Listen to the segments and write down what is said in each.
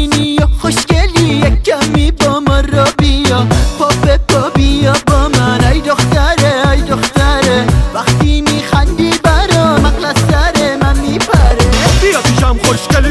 شیرینی و خوشگلی کمی با ما را بیا. پا به پا بیا با من. ای دختره ای دختره. وقتی میخندی برا مغلط سر من میپره. بیا پیشم خوشگل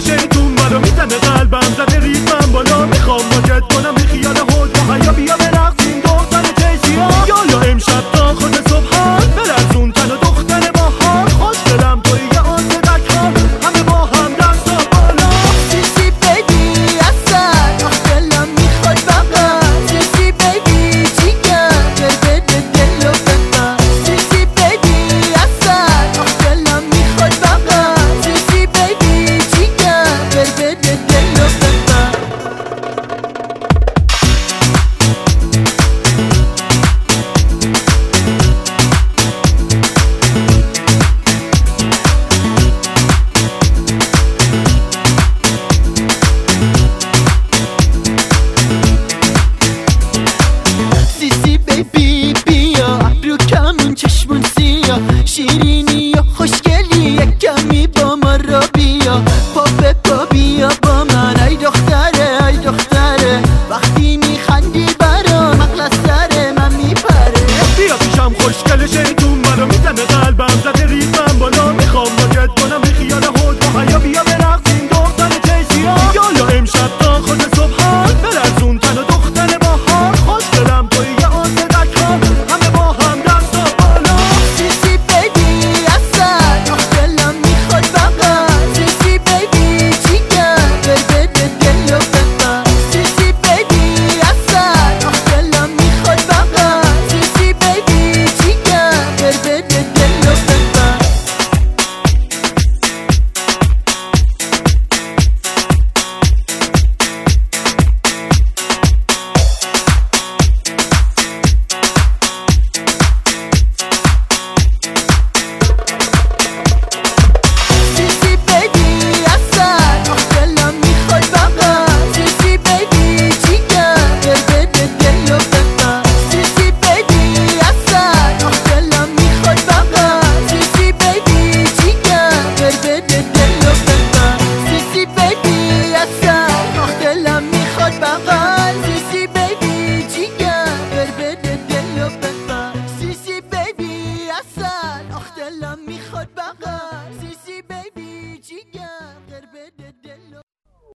همون چشمون سیاه شیرینی و خوشگلی یک کمی با ما را بیا. پا به پا بیا با من ای دختر. دلم می‌خواد